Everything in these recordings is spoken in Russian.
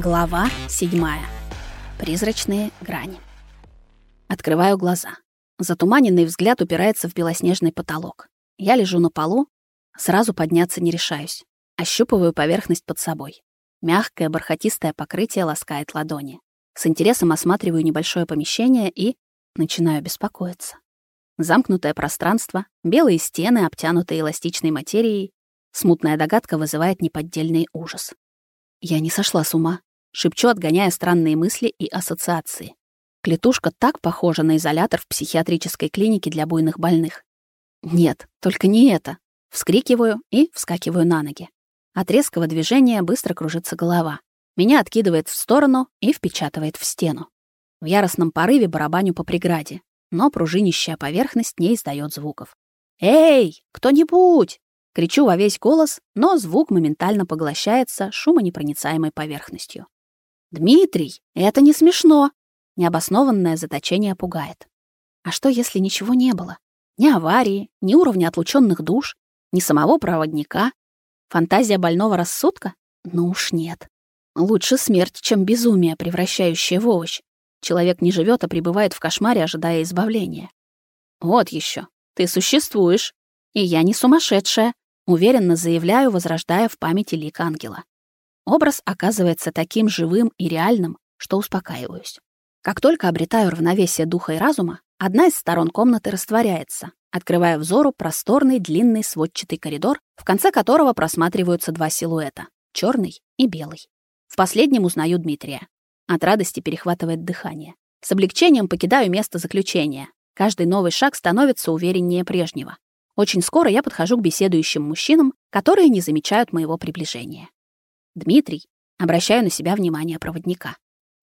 Глава 7. Призрачные грани. Открываю глаза. Затуманенный взгляд упирается в белоснежный потолок. Я лежу на полу, сразу подняться не решаюсь. Ощупываю поверхность под собой. Мягкое бархатистое покрытие ласкает ладони. С интересом осматриваю небольшое помещение и начинаю беспокоиться. Замкнутое пространство, белые стены, обтянутые эластичной материей. Смутная догадка вызывает неподдельный ужас. Я не сошла с ума. Шепчу, отгоняя странные мысли и ассоциации. Клетушка так похожа на изолятор в психиатрической клинике для буйных больных. Нет, только не это. Вскрикиваю и вскакиваю на ноги. От резкого движения быстро кружится голова. Меня откидывает в сторону и впечатывает в стену. В яростном порыве барабаню по преграде, но пружинищая поверхность не издает звуков. «Эй, кто-нибудь!» Кричу во весь голос, но звук моментально поглощается шумонепроницаемой поверхностью. «Дмитрий, это не смешно!» Необоснованное заточение пугает. А что, если ничего не было? Ни аварии, ни уровня отлученных душ, ни самого проводника? Фантазия больного рассудка? Ну уж нет. Лучше смерть, чем безумие, превращающее в овощ. Человек не живет, а пребывает в кошмаре, ожидая избавления. Вот еще. Ты существуешь. И я не сумасшедшая, уверенно заявляю, возрождая в памяти лик ангела. Образ оказывается таким живым и реальным, что успокаиваюсь. Как только обретаю равновесие духа и разума, одна из сторон комнаты растворяется, открывая взору просторный длинный сводчатый коридор, в конце которого просматриваются два силуэта — черный и белый. В последнем узнаю Дмитрия. От радости перехватывает дыхание. С облегчением покидаю место заключения. Каждый новый шаг становится увереннее прежнего. Очень скоро я подхожу к беседующим мужчинам, которые не замечают моего приближения. Дмитрий, обращаю на себя внимание проводника.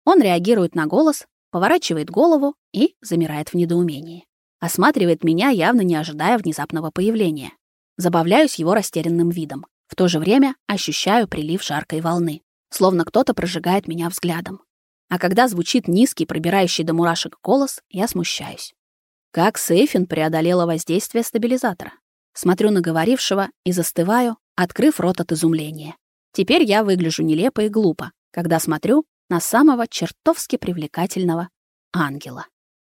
Он реагирует на голос, поворачивает голову и замирает в недоумении. Осматривает меня, явно не ожидая внезапного появления. Забавляюсь его растерянным видом. В то же время ощущаю прилив жаркой волны, словно кто-то прожигает меня взглядом. А когда звучит низкий, пробирающий до мурашек голос, я смущаюсь. Как Сейфин преодолела воздействие стабилизатора? Смотрю на говорившего и застываю, открыв рот от изумления. Теперь я выгляжу нелепо и глупо, когда смотрю на самого чертовски привлекательного ангела.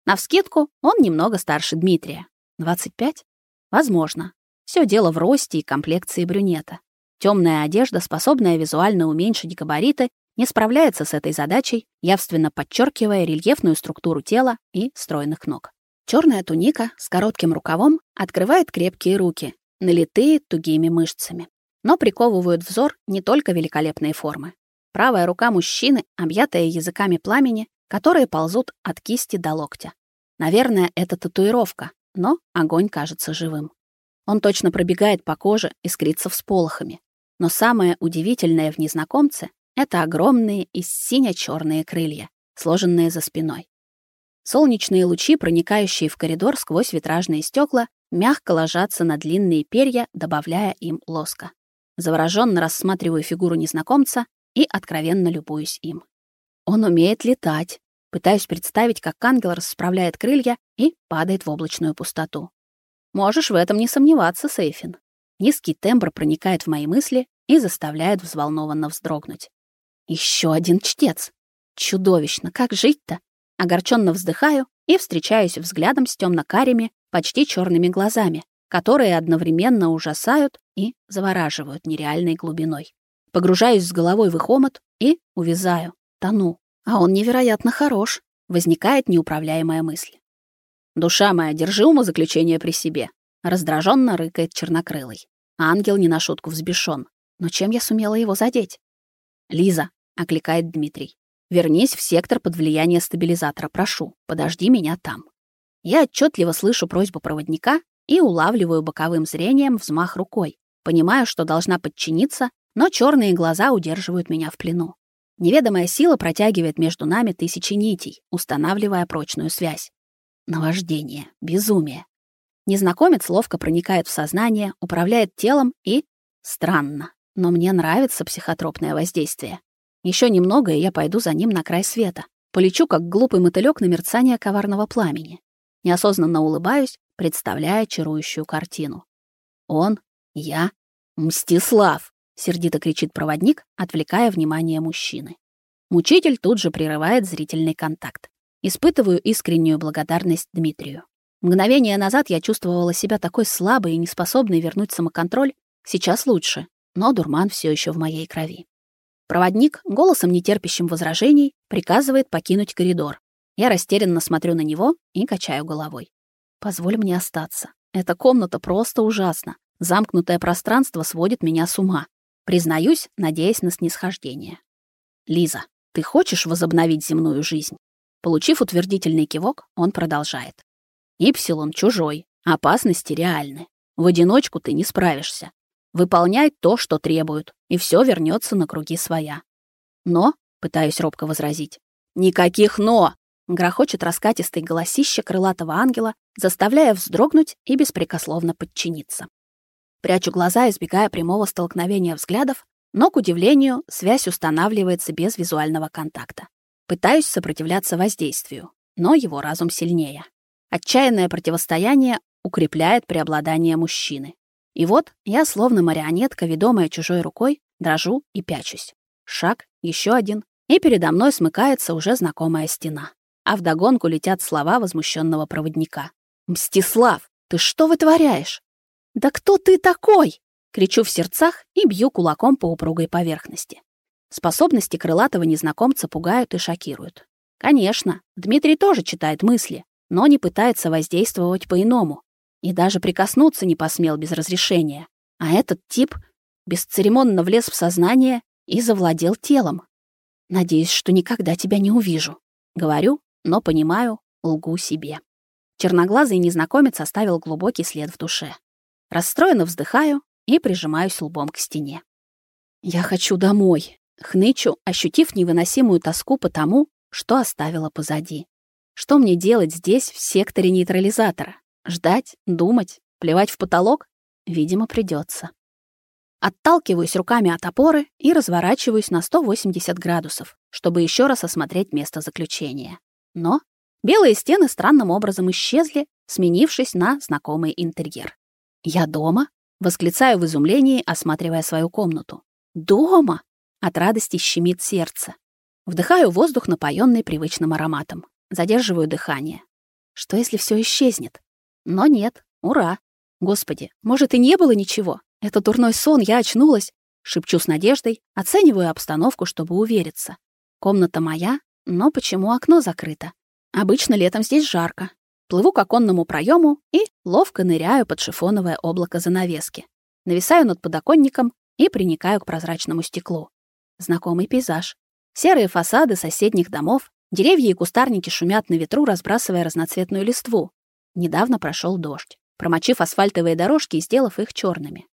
Навскидку он немного старше Дмитрия. 25? Возможно. Все дело в росте и комплекции брюнета. Темная одежда, способная визуально уменьшить габариты, не справляется с этой задачей, явственно подчеркивая рельефную структуру тела и стройных ног. Черная туника с коротким рукавом открывает крепкие руки, налитые тугими мышцами но приковывают взор не только великолепные формы. Правая рука мужчины, объятая языками пламени, которые ползут от кисти до локтя. Наверное, это татуировка, но огонь кажется живым. Он точно пробегает по коже, искрится всполохами. Но самое удивительное в незнакомце — это огромные и сине черные крылья, сложенные за спиной. Солнечные лучи, проникающие в коридор сквозь витражные стекла, мягко ложатся на длинные перья, добавляя им лоска. Завороженно рассматриваю фигуру незнакомца и откровенно любуюсь им. Он умеет летать. Пытаюсь представить, как ангел расправляет крылья и падает в облачную пустоту. Можешь в этом не сомневаться, Сейфин. Низкий тембр проникает в мои мысли и заставляет взволнованно вздрогнуть. Еще один чтец. Чудовищно, как жить-то? Огорченно вздыхаю и встречаюсь взглядом с темно-карими, почти черными глазами, которые одновременно ужасают и завораживают нереальной глубиной. Погружаюсь с головой в их омут и увязаю, тону. А он невероятно хорош. Возникает неуправляемая мысль. «Душа моя, держи умозаключение при себе», — раздраженно рыкает чернокрылый. Ангел не на шутку взбешен. Но чем я сумела его задеть? «Лиза», — окликает Дмитрий, — «вернись в сектор под влияние стабилизатора, прошу, подожди меня там». Я отчетливо слышу просьбу проводника и улавливаю боковым зрением взмах рукой. Понимаю, что должна подчиниться, но черные глаза удерживают меня в плену. Неведомая сила протягивает между нами тысячи нитей, устанавливая прочную связь. Наваждение, безумие. Незнакомец ловко проникает в сознание, управляет телом и... Странно, но мне нравится психотропное воздействие. Еще немного, и я пойду за ним на край света. Полечу, как глупый мотылёк на мерцание коварного пламени. Неосознанно улыбаюсь, представляя чарующую картину. Он, я, Мстислав, сердито кричит проводник, отвлекая внимание мужчины. Мучитель тут же прерывает зрительный контакт. Испытываю искреннюю благодарность Дмитрию. Мгновение назад я чувствовала себя такой слабой и неспособной вернуть самоконтроль. Сейчас лучше, но дурман все еще в моей крови. Проводник, голосом нетерпящим возражений, приказывает покинуть коридор. Я растерянно смотрю на него и качаю головой. Позволь мне остаться. Эта комната просто ужасна. Замкнутое пространство сводит меня с ума. Признаюсь, надеясь на снисхождение. Лиза, ты хочешь возобновить земную жизнь? Получив утвердительный кивок, он продолжает. Ипсилон чужой, опасности реальны. В одиночку ты не справишься. Выполняй то, что требуют, и все вернется на круги своя. Но, пытаюсь робко возразить, никаких «но», грохочет раскатистый голосище крылатого ангела, заставляя вздрогнуть и беспрекословно подчиниться. Прячу глаза, избегая прямого столкновения взглядов, но, к удивлению, связь устанавливается без визуального контакта. Пытаюсь сопротивляться воздействию, но его разум сильнее. Отчаянное противостояние укрепляет преобладание мужчины. И вот я, словно марионетка, ведомая чужой рукой, дрожу и пячусь. Шаг, еще один, и передо мной смыкается уже знакомая стена. А вдогонку летят слова возмущенного проводника. «Мстислав, ты что вытворяешь?» «Да кто ты такой?» Кричу в сердцах и бью кулаком по упругой поверхности. Способности крылатого незнакомца пугают и шокируют. Конечно, Дмитрий тоже читает мысли, но не пытается воздействовать по-иному. И даже прикоснуться не посмел без разрешения. А этот тип бесцеремонно влез в сознание и завладел телом. Надеюсь, что никогда тебя не увижу. Говорю, но понимаю, лгу себе. Черноглазый незнакомец оставил глубокий след в душе. Расстроенно вздыхаю и прижимаюсь лбом к стене. «Я хочу домой», — хнычу, ощутив невыносимую тоску по тому, что оставила позади. Что мне делать здесь, в секторе нейтрализатора? Ждать, думать, плевать в потолок? Видимо, придется. Отталкиваюсь руками от опоры и разворачиваюсь на 180 градусов, чтобы еще раз осмотреть место заключения. Но белые стены странным образом исчезли, сменившись на знакомый интерьер. «Я дома?» — восклицаю в изумлении, осматривая свою комнату. «Дома!» — от радости щемит сердце. Вдыхаю воздух, напоенный привычным ароматом. Задерживаю дыхание. Что, если все исчезнет? Но нет. Ура! Господи, может, и не было ничего? Это дурной сон, я очнулась. Шепчу с надеждой, оцениваю обстановку, чтобы увериться. Комната моя, но почему окно закрыто? Обычно летом здесь жарко, Плыву к оконному проему и ловко ныряю под шифоновое облако занавески. Нависаю над подоконником и приникаю к прозрачному стеклу. Знакомый пейзаж. Серые фасады соседних домов, деревья и кустарники шумят на ветру, разбрасывая разноцветную листву. Недавно прошел дождь, промочив асфальтовые дорожки и сделав их черными.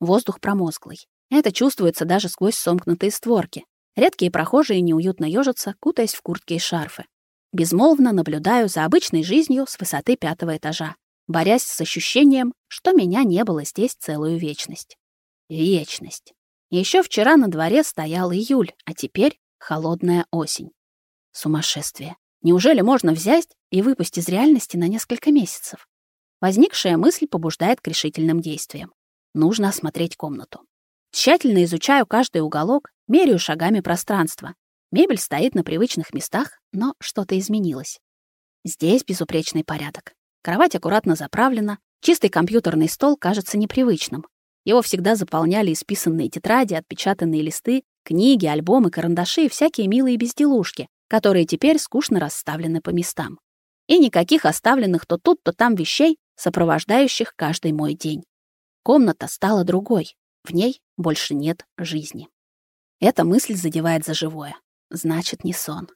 Воздух промозглый. Это чувствуется даже сквозь сомкнутые створки. Редкие прохожие неуютно ёжатся, кутаясь в куртки и шарфы. Безмолвно наблюдаю за обычной жизнью с высоты пятого этажа, борясь с ощущением, что меня не было здесь целую вечность. Вечность. Еще вчера на дворе стоял июль, а теперь холодная осень. Сумасшествие. Неужели можно взять и выпасть из реальности на несколько месяцев? Возникшая мысль побуждает к решительным действиям. Нужно осмотреть комнату. Тщательно изучаю каждый уголок, меряю шагами пространство, Мебель стоит на привычных местах, но что-то изменилось. Здесь безупречный порядок. Кровать аккуратно заправлена, чистый компьютерный стол кажется непривычным. Его всегда заполняли исписанные тетради, отпечатанные листы, книги, альбомы, карандаши и всякие милые безделушки, которые теперь скучно расставлены по местам. И никаких оставленных то тут, то там вещей, сопровождающих каждый мой день. Комната стала другой, в ней больше нет жизни. Эта мысль задевает за живое значит не сон.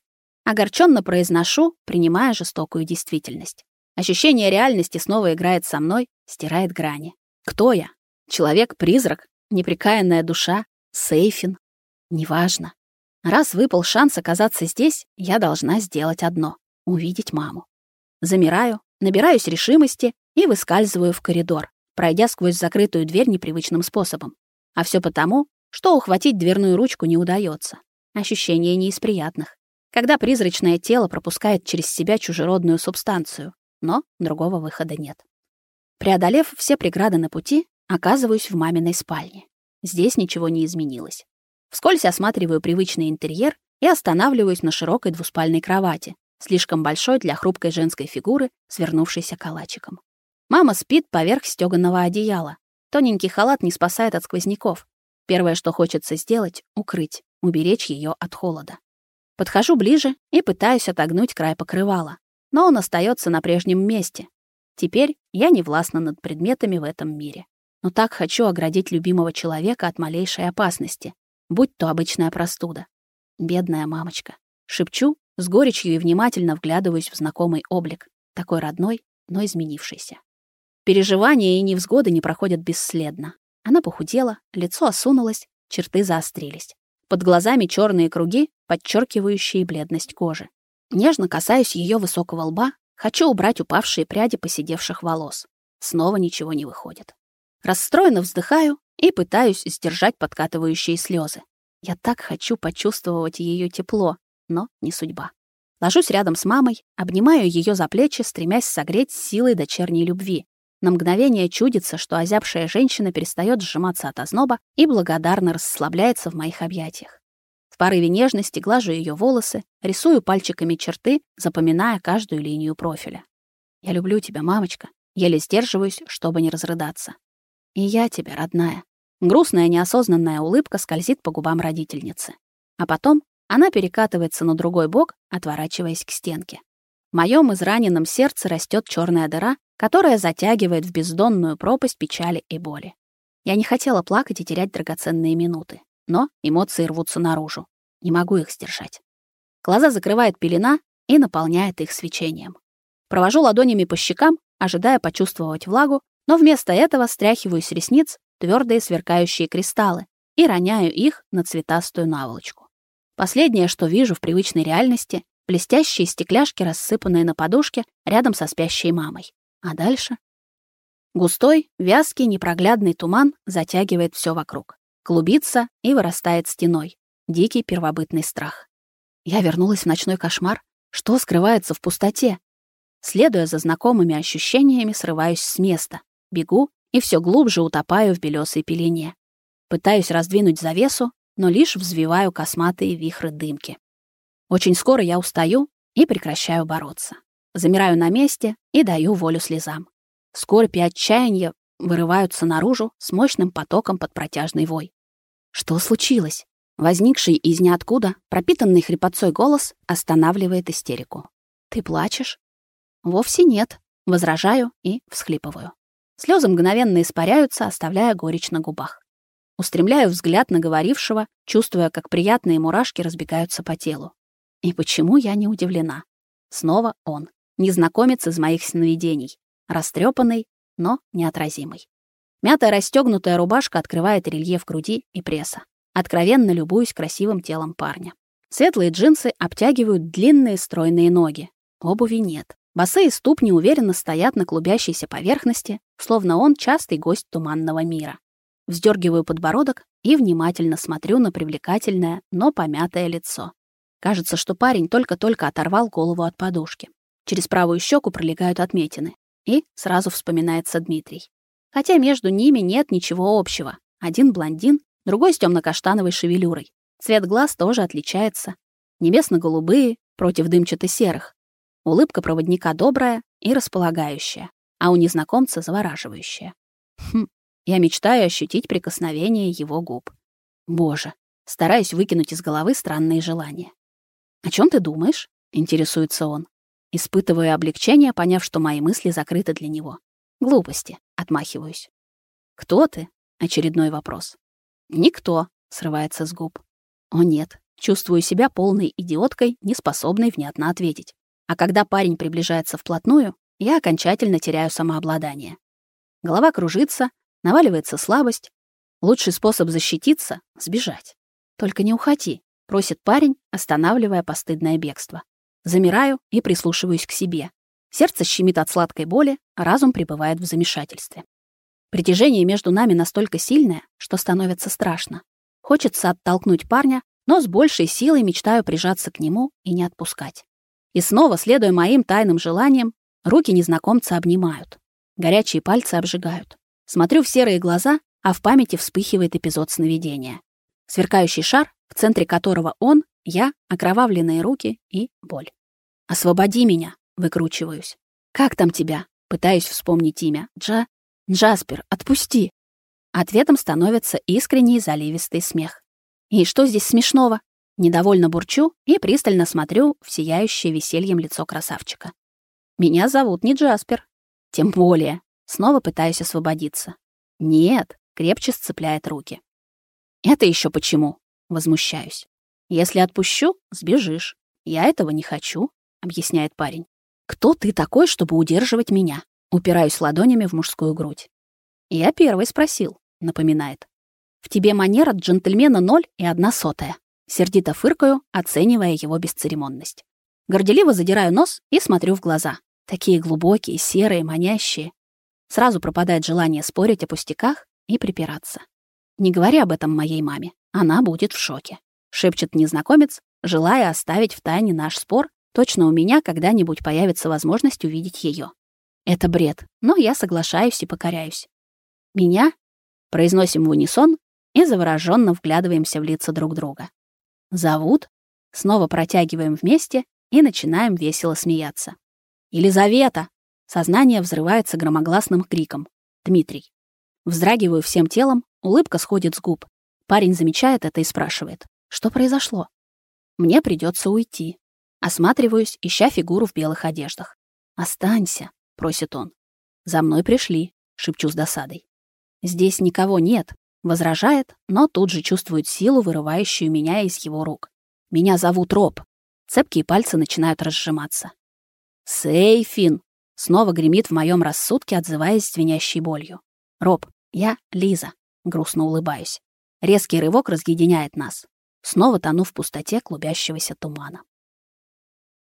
Огорченно произношу, принимая жестокую действительность. Ощущение реальности снова играет со мной, стирает грани. Кто я? Человек-призрак? Неприкаянная душа? Сейфин? Неважно. Раз выпал шанс оказаться здесь, я должна сделать одно — увидеть маму. Замираю, набираюсь решимости и выскальзываю в коридор, пройдя сквозь закрытую дверь непривычным способом. А все потому, что ухватить дверную ручку не удается. Ощущение не из приятных. Когда призрачное тело пропускает через себя чужеродную субстанцию, но другого выхода нет. Преодолев все преграды на пути, оказываюсь в маминой спальне. Здесь ничего не изменилось. Вскользь осматриваю привычный интерьер и останавливаюсь на широкой двуспальной кровати, слишком большой для хрупкой женской фигуры, свернувшейся калачиком. Мама спит поверх стёганого одеяла. Тоненький халат не спасает от сквозняков. Первое, что хочется сделать — укрыть, уберечь ее от холода. Подхожу ближе и пытаюсь отогнуть край покрывала, но он остается на прежнем месте. Теперь я не властна над предметами в этом мире. Но так хочу оградить любимого человека от малейшей опасности, будь то обычная простуда. Бедная мамочка. Шепчу, с горечью и внимательно вглядываюсь в знакомый облик, такой родной, но изменившийся. Переживания и невзгоды не проходят бесследно. Она похудела, лицо осунулось, черты заострились. Под глазами черные круги, подчеркивающие бледность кожи. Нежно касаюсь ее высокого лба, хочу убрать упавшие пряди поседевших волос. Снова ничего не выходит. Расстроенно вздыхаю и пытаюсь сдержать подкатывающие слезы. Я так хочу почувствовать ее тепло, но не судьба. Ложусь рядом с мамой, обнимаю ее за плечи, стремясь согреть силой дочерней любви, на мгновение чудится, что озябшая женщина перестает сжиматься от озноба и благодарно расслабляется в моих объятиях. В порыве нежности глажу ее волосы, рисую пальчиками черты, запоминая каждую линию профиля. «Я люблю тебя, мамочка», еле сдерживаюсь, чтобы не разрыдаться. «И я тебя, родная». Грустная неосознанная улыбка скользит по губам родительницы. А потом она перекатывается на другой бок, отворачиваясь к стенке. Моем израненном сердце растет черная дыра, которая затягивает в бездонную пропасть печали и боли. Я не хотела плакать и терять драгоценные минуты, но эмоции рвутся наружу. Не могу их сдержать. Глаза закрывает пелена и наполняет их свечением. Провожу ладонями по щекам, ожидая почувствовать влагу, но вместо этого стряхиваю с ресниц твердые сверкающие кристаллы и роняю их на цветастую наволочку. Последнее, что вижу в привычной реальности, блестящие стекляшки, рассыпанные на подушке рядом со спящей мамой. А дальше? Густой, вязкий, непроглядный туман затягивает все вокруг. Клубится и вырастает стеной. Дикий первобытный страх. Я вернулась в ночной кошмар. Что скрывается в пустоте? Следуя за знакомыми ощущениями, срываюсь с места. Бегу и все глубже утопаю в белесой пелене. Пытаюсь раздвинуть завесу, но лишь взвиваю косматые вихры дымки. Очень скоро я устаю и прекращаю бороться. Замираю на месте и даю волю слезам. Скорбь и отчаяние вырываются наружу с мощным потоком под протяжный вой. Что случилось? Возникший из ниоткуда, пропитанный хрипотцой голос останавливает истерику. «Ты плачешь?» «Вовсе нет», — возражаю и всхлипываю. Слезы мгновенно испаряются, оставляя горечь на губах. Устремляю взгляд на говорившего, чувствуя, как приятные мурашки разбегаются по телу. И почему я не удивлена? Снова он незнакомец из моих сновидений, растрепанный, но неотразимый. Мятая расстегнутая рубашка открывает рельеф груди и пресса. Откровенно любуюсь красивым телом парня. Светлые джинсы обтягивают длинные стройные ноги. Обуви нет. Босые ступни уверенно стоят на клубящейся поверхности, словно он частый гость туманного мира. Вздергиваю подбородок и внимательно смотрю на привлекательное, но помятое лицо. Кажется, что парень только-только оторвал голову от подушки. Через правую щеку пролегают отметины. И сразу вспоминается Дмитрий. Хотя между ними нет ничего общего. Один блондин, другой с темно-каштановой шевелюрой. Цвет глаз тоже отличается. Небесно-голубые против дымчато-серых. Улыбка проводника добрая и располагающая, а у незнакомца завораживающая. Хм, я мечтаю ощутить прикосновение его губ. Боже, стараюсь выкинуть из головы странные желания. «О чем ты думаешь?» — интересуется он. Испытываю облегчение, поняв, что мои мысли закрыты для него. Глупости, отмахиваюсь. «Кто ты?» — очередной вопрос. «Никто», — срывается с губ. «О нет, чувствую себя полной идиоткой, неспособной внятно ответить. А когда парень приближается вплотную, я окончательно теряю самообладание. Голова кружится, наваливается слабость. Лучший способ защититься — сбежать. «Только не уходи», — просит парень, останавливая постыдное бегство. Замираю и прислушиваюсь к себе. Сердце щемит от сладкой боли, а разум пребывает в замешательстве. Притяжение между нами настолько сильное, что становится страшно. Хочется оттолкнуть парня, но с большей силой мечтаю прижаться к нему и не отпускать. И снова, следуя моим тайным желаниям, руки незнакомца обнимают. Горячие пальцы обжигают. Смотрю в серые глаза, а в памяти вспыхивает эпизод сновидения. Сверкающий шар в центре которого он, я, окровавленные руки и боль. «Освободи меня!» — выкручиваюсь. «Как там тебя?» — пытаюсь вспомнить имя. «Джа... Джаспер, отпусти!» Ответом становится искренний заливистый смех. «И что здесь смешного?» Недовольно бурчу и пристально смотрю в сияющее весельем лицо красавчика. «Меня зовут не Джаспер». «Тем более». Снова пытаюсь освободиться. «Нет», — крепче сцепляет руки. «Это еще почему?» — возмущаюсь. «Если отпущу, сбежишь. Я этого не хочу», — объясняет парень. «Кто ты такой, чтобы удерживать меня?» Упираюсь ладонями в мужскую грудь. «Я первый спросил», — напоминает. «В тебе манера джентльмена ноль и одна сотая». Сердито фыркаю, оценивая его бесцеремонность. Горделиво задираю нос и смотрю в глаза. Такие глубокие, серые, манящие. Сразу пропадает желание спорить о пустяках и припираться. Не говори об этом моей маме. Она будет в шоке. Шепчет незнакомец, желая оставить в тайне наш спор. Точно у меня когда-нибудь появится возможность увидеть ее. Это бред, но я соглашаюсь и покоряюсь. Меня произносим в унисон и завороженно вглядываемся в лица друг друга. Зовут, снова протягиваем вместе и начинаем весело смеяться. Елизавета! Сознание взрывается громогласным криком. Дмитрий. Вздрагиваю всем телом, улыбка сходит с губ. Парень замечает это и спрашивает. Что произошло? Мне придется уйти. Осматриваюсь, ища фигуру в белых одеждах. «Останься», — просит он. «За мной пришли», — шепчу с досадой. «Здесь никого нет», Возражает, но тут же чувствует силу, вырывающую меня из его рук. Меня зовут Роб. Цепкие пальцы начинают разжиматься. «Сейфин!» Снова гремит в моем рассудке, отзываясь звенящей болью. «Роб, я Лиза», — грустно улыбаюсь. Резкий рывок разъединяет нас. Снова тону в пустоте клубящегося тумана.